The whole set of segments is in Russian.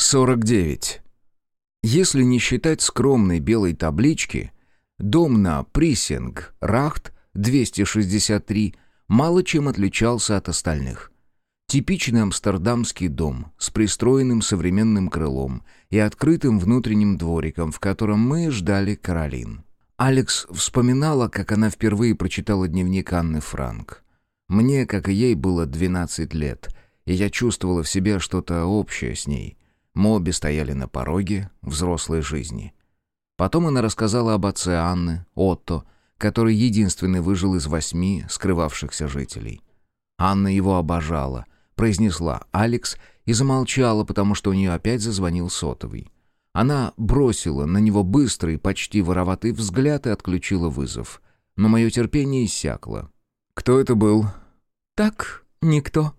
49. Если не считать скромной белой таблички, дом на Присинг, Рахт, 263, мало чем отличался от остальных. Типичный амстердамский дом с пристроенным современным крылом и открытым внутренним двориком, в котором мы ждали Каролин. Алекс вспоминала, как она впервые прочитала дневник Анны Франк. Мне, как и ей, было 12 лет, и я чувствовала в себе что-то общее с ней. Мы обе стояли на пороге взрослой жизни. Потом она рассказала об отце Анны, Отто, который единственный выжил из восьми скрывавшихся жителей. Анна его обожала, произнесла «Алекс» и замолчала, потому что у нее опять зазвонил сотовый. Она бросила на него быстрый, почти вороватый взгляд и отключила вызов. Но мое терпение иссякло. «Кто это был?» «Так, никто».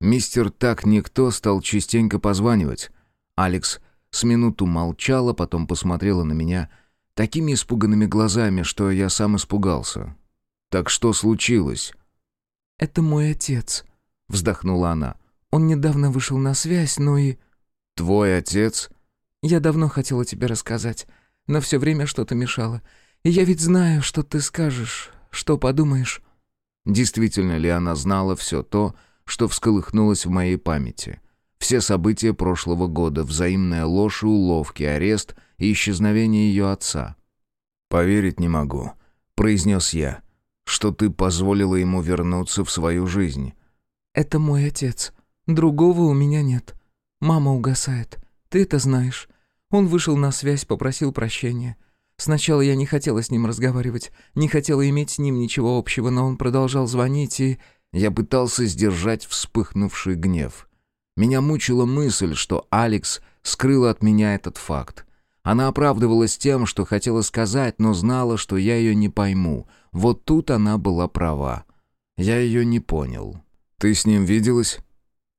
Мистер «Так никто» стал частенько позванивать. Алекс с минуту молчала, потом посмотрела на меня такими испуганными глазами, что я сам испугался. «Так что случилось?» «Это мой отец», — вздохнула она. «Он недавно вышел на связь, но и...» «Твой отец?» «Я давно хотела тебе рассказать, но все время что-то мешало. И я ведь знаю, что ты скажешь, что подумаешь». Действительно ли она знала все то, что всколыхнулось в моей памяти? Все события прошлого года, взаимная ложь и уловки, арест и исчезновение ее отца. «Поверить не могу», — произнес я, — «что ты позволила ему вернуться в свою жизнь». «Это мой отец. Другого у меня нет. Мама угасает. Ты это знаешь. Он вышел на связь, попросил прощения. Сначала я не хотела с ним разговаривать, не хотела иметь с ним ничего общего, но он продолжал звонить, и... Я пытался сдержать вспыхнувший гнев. Меня мучила мысль, что Алекс скрыла от меня этот факт. Она оправдывалась тем, что хотела сказать, но знала, что я ее не пойму. Вот тут она была права. Я ее не понял. «Ты с ним виделась?»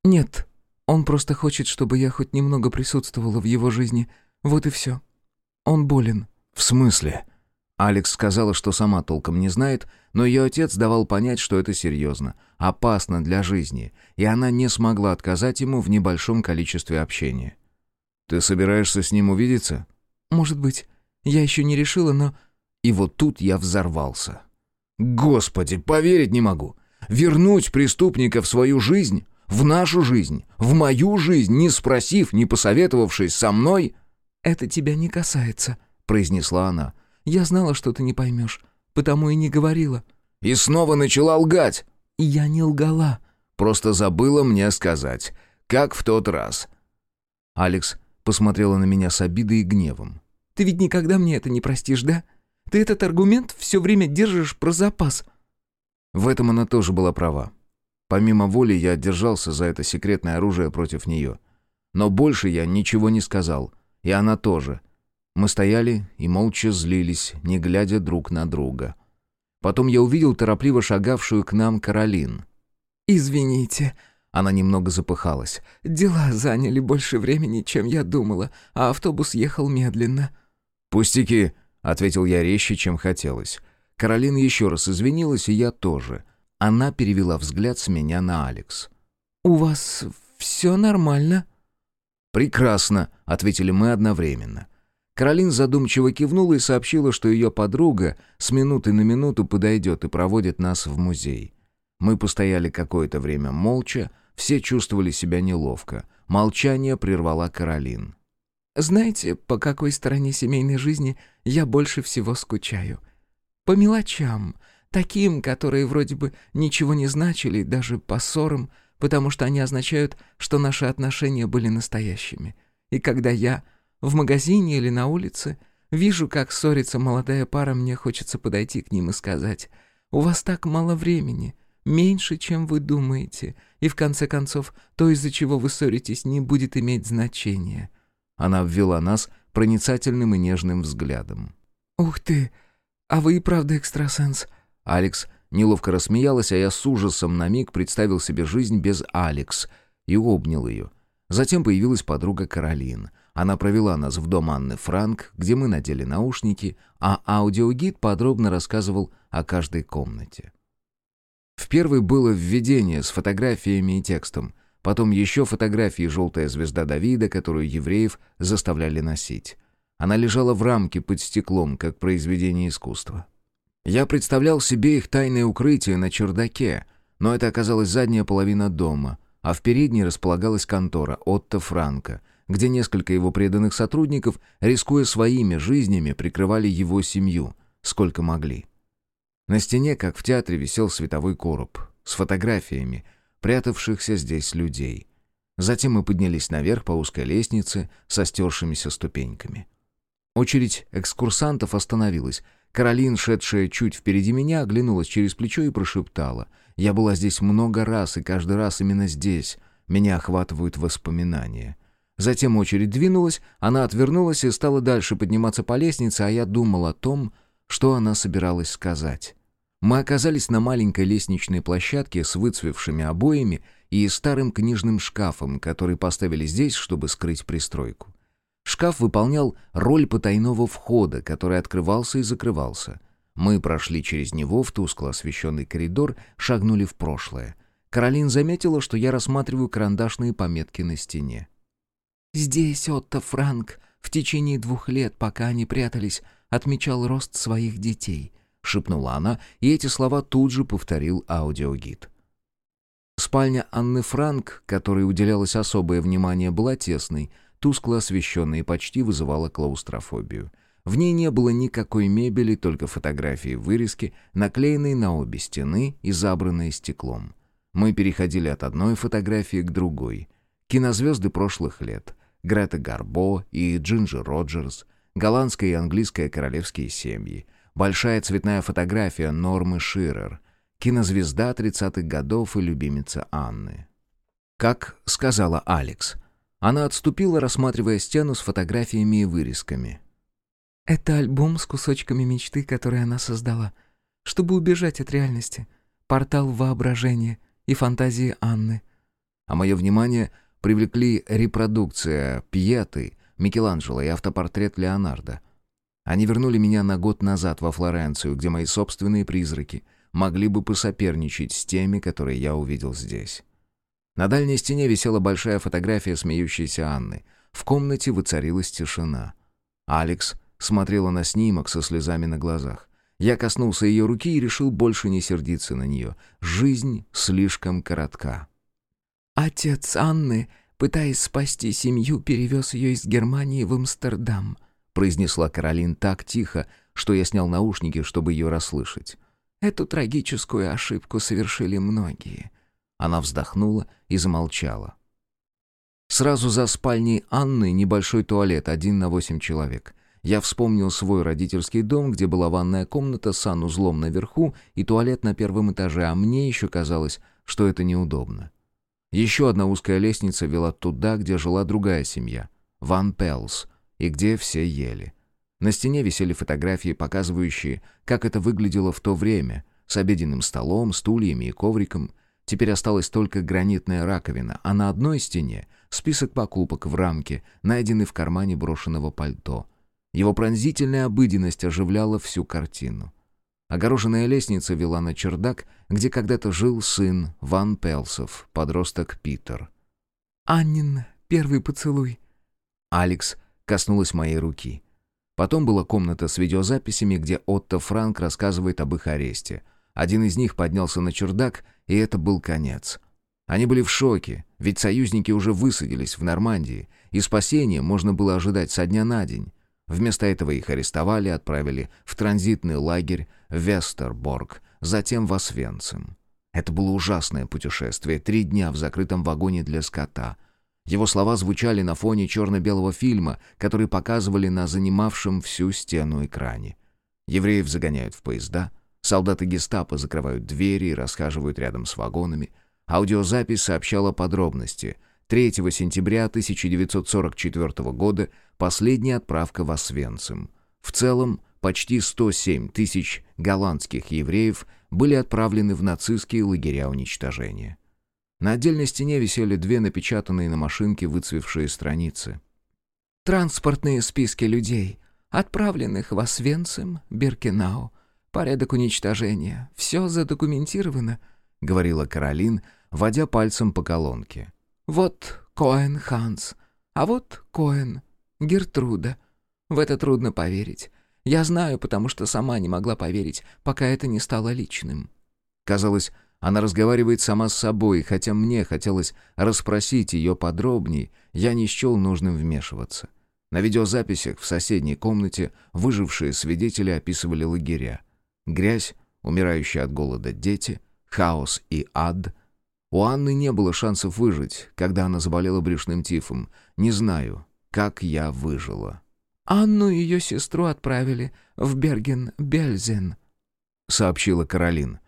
«Нет. Он просто хочет, чтобы я хоть немного присутствовала в его жизни. Вот и все. Он болен». «В смысле?» Алекс сказала, что сама толком не знает, но ее отец давал понять, что это серьезно, опасно для жизни, и она не смогла отказать ему в небольшом количестве общения. «Ты собираешься с ним увидеться?» «Может быть. Я еще не решила, но...» И вот тут я взорвался. «Господи, поверить не могу! Вернуть преступника в свою жизнь, в нашу жизнь, в мою жизнь, не спросив, не посоветовавшись со мной...» «Это тебя не касается», — произнесла она. Я знала, что ты не поймешь, потому и не говорила». «И снова начала лгать». «Я не лгала». «Просто забыла мне сказать, как в тот раз». Алекс посмотрела на меня с обидой и гневом. «Ты ведь никогда мне это не простишь, да? Ты этот аргумент все время держишь про запас». В этом она тоже была права. Помимо воли я держался за это секретное оружие против нее. Но больше я ничего не сказал, и она тоже, мы стояли и молча злились, не глядя друг на друга. Потом я увидел торопливо шагавшую к нам Каролин. «Извините», — она немного запыхалась. «Дела заняли больше времени, чем я думала, а автобус ехал медленно». «Пустяки», — ответил я резче, чем хотелось. Каролин еще раз извинилась, и я тоже. Она перевела взгляд с меня на Алекс. «У вас все нормально?» «Прекрасно», — ответили мы одновременно. Каролин задумчиво кивнула и сообщила, что ее подруга с минуты на минуту подойдет и проводит нас в музей. Мы постояли какое-то время молча, все чувствовали себя неловко. Молчание прервала Каролин. «Знаете, по какой стороне семейной жизни я больше всего скучаю? По мелочам, таким, которые вроде бы ничего не значили, даже по ссорам, потому что они означают, что наши отношения были настоящими. И когда я в магазине или на улице, вижу, как ссорится молодая пара, мне хочется подойти к ним и сказать, «У вас так мало времени, меньше, чем вы думаете, и в конце концов, то, из-за чего вы ссоритесь, не будет иметь значения». Она ввела нас проницательным и нежным взглядом. «Ух ты! А вы и правда экстрасенс?» Алекс неловко рассмеялась, а я с ужасом на миг представил себе жизнь без Алекс и обнял ее. Затем появилась подруга Каролин — она провела нас в дом Анны Франк, где мы надели наушники, а аудиогид подробно рассказывал о каждой комнате. В первой было введение с фотографиями и текстом. Потом еще фотографии «Желтая звезда Давида», которую евреев заставляли носить. Она лежала в рамке под стеклом, как произведение искусства. Я представлял себе их тайное укрытие на чердаке, но это оказалась задняя половина дома, а в передней располагалась контора Отто Франка, где несколько его преданных сотрудников, рискуя своими жизнями, прикрывали его семью, сколько могли. На стене, как в театре, висел световой короб с фотографиями, прятавшихся здесь людей. Затем мы поднялись наверх по узкой лестнице со стершимися ступеньками. Очередь экскурсантов остановилась. Каролин, шедшая чуть впереди меня, оглянулась через плечо и прошептала. «Я была здесь много раз, и каждый раз именно здесь. Меня охватывают воспоминания». Затем очередь двинулась, она отвернулась и стала дальше подниматься по лестнице, а я думал о том, что она собиралась сказать. Мы оказались на маленькой лестничной площадке с выцвевшими обоями и старым книжным шкафом, который поставили здесь, чтобы скрыть пристройку. Шкаф выполнял роль потайного входа, который открывался и закрывался. Мы прошли через него в тускло освещенный коридор, шагнули в прошлое. Каролин заметила, что я рассматриваю карандашные пометки на стене. «Здесь Отто Франк в течение двух лет, пока они прятались, отмечал рост своих детей», — шепнула она, и эти слова тут же повторил аудиогид. Спальня Анны Франк, которой уделялось особое внимание, была тесной — тускло освещенная и почти вызывала клаустрофобию. В ней не было никакой мебели, только фотографии вырезки, наклеенные на обе стены и забранные стеклом. Мы переходили от одной фотографии к другой. Кинозвезды прошлых лет. Грета Гарбо и Джинджер Роджерс, голландская и английская королевские семьи, большая цветная фотография Нормы Ширер, кинозвезда 30-х годов и любимица Анны. Как сказала Алекс — она отступила, рассматривая стену с фотографиями и вырезками. «Это альбом с кусочками мечты, который она создала, чтобы убежать от реальности. Портал воображения и фантазии Анны». А мое внимание привлекли репродукция Пьеты, Микеланджело и автопортрет Леонардо. Они вернули меня на год назад во Флоренцию, где мои собственные призраки могли бы посоперничать с теми, которые я увидел здесь. На дальней стене висела большая фотография смеющейся Анны. В комнате воцарилась тишина. Алекс смотрела на снимок со слезами на глазах. Я коснулся ее руки и решил больше не сердиться на нее. Жизнь слишком коротка. «Отец Анны, пытаясь спасти семью, перевез ее из Германии в Амстердам», произнесла Каролин так тихо, что я снял наушники, чтобы ее расслышать. «Эту трагическую ошибку совершили многие. Она вздохнула и замолчала. Сразу за спальней Анны небольшой туалет, один на восемь человек. Я вспомнил свой родительский дом, где была ванная комната с санузлом наверху и туалет на первом этаже, а мне еще казалось, что это неудобно. Еще одна узкая лестница вела туда, где жила другая семья, Ван Пелс, и где все ели. На стене висели фотографии, показывающие, как это выглядело в то время, с обеденным столом, стульями и ковриком — Теперь осталась только гранитная раковина, а на одной стене список покупок в рамке, найденный в кармане брошенного пальто. Его пронзительная обыденность оживляла всю картину. Огороженная лестница вела на чердак, где когда-то жил сын Ван Пелсов, подросток Питер. «Аннин, первый поцелуй». Алекс коснулась моей руки. Потом была комната с видеозаписями, где Отто Франк рассказывает об их аресте — один из них поднялся на чердак, и это был конец. Они были в шоке, ведь союзники уже высадились в Нормандии, и спасение можно было ожидать со дня на день. Вместо этого их арестовали, отправили в транзитный лагерь Вестерборг, затем в Освенцим. Это было ужасное путешествие, три дня в закрытом вагоне для скота. Его слова звучали на фоне черно-белого фильма, который показывали на занимавшем всю стену экране. Евреев загоняют в поезда, Солдаты гестапо закрывают двери и расхаживают рядом с вагонами. Аудиозапись сообщала подробности. 3 сентября 1944 года последняя отправка в Освенцим. В целом, почти 107 тысяч голландских евреев были отправлены в нацистские лагеря уничтожения. На отдельной стене висели две напечатанные на машинке выцвевшие страницы. «Транспортные списки людей, отправленных в Освенцим, Биркенау, Порядок уничтожения. Все задокументировано», — говорила Каролин, водя пальцем по колонке. Вот Коэн Ханс, а вот Коэн Гертруда. В это трудно поверить. Я знаю, потому что сама не могла поверить, пока это не стало личным». Казалось, она разговаривает сама с собой, хотя мне хотелось расспросить ее подробней, я не счел нужным вмешиваться. На видеозаписях в соседней комнате выжившие свидетели описывали лагеря. Грязь, умирающие от голода дети, хаос и ад. У Анны не было шансов выжить, когда она заболела брюшным тифом. Не знаю, как я выжила. «Анну и ее сестру отправили в Берген-Бельзен», — сообщила Каролин.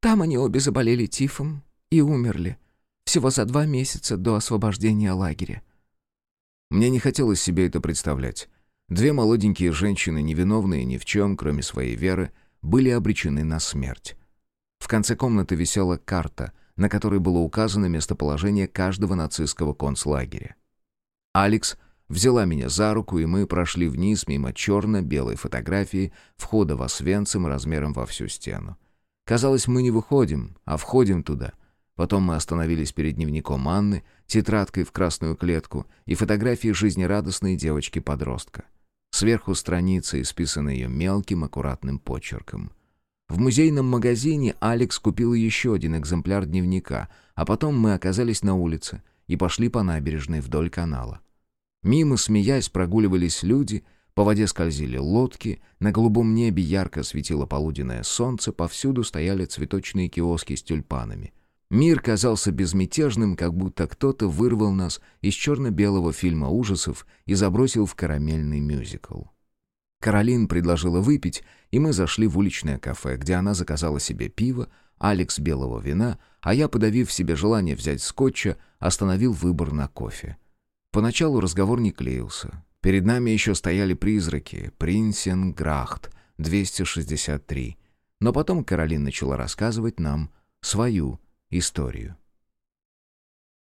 «Там они обе заболели тифом и умерли. Всего за два месяца до освобождения лагеря. Мне не хотелось себе это представлять. Две молоденькие женщины, невиновные ни в чем, кроме своей веры, были обречены на смерть. В конце комнаты висела карта, на которой было указано местоположение каждого нацистского концлагеря. Алекс взяла меня за руку, и мы прошли вниз мимо черно-белой фотографии входа в Освенцим размером во всю стену. Казалось, мы не выходим, а входим туда — Потом мы остановились перед дневником Анны, тетрадкой в красную клетку и фотографией жизнерадостной девочки-подростка. Сверху страница, исписанная ее мелким, аккуратным почерком. В музейном магазине Алекс купил еще один экземпляр дневника, а потом мы оказались на улице и пошли по набережной вдоль канала. Мимо, смеясь, прогуливались люди, по воде скользили лодки, на голубом небе ярко светило полуденное солнце, повсюду стояли цветочные киоски с тюльпанами. Мир казался безмятежным, как будто кто-то вырвал нас из черно-белого фильма ужасов и забросил в карамельный мюзикл. Каролин предложила выпить, и мы зашли в уличное кафе, где она заказала себе пиво, Алекс белого вина, а я, подавив себе желание взять скотча, остановил выбор на кофе. Поначалу разговор не клеился. Перед нами еще стояли призраки, Принсенграхт, 263. Но потом Каролин начала рассказывать нам свою историю.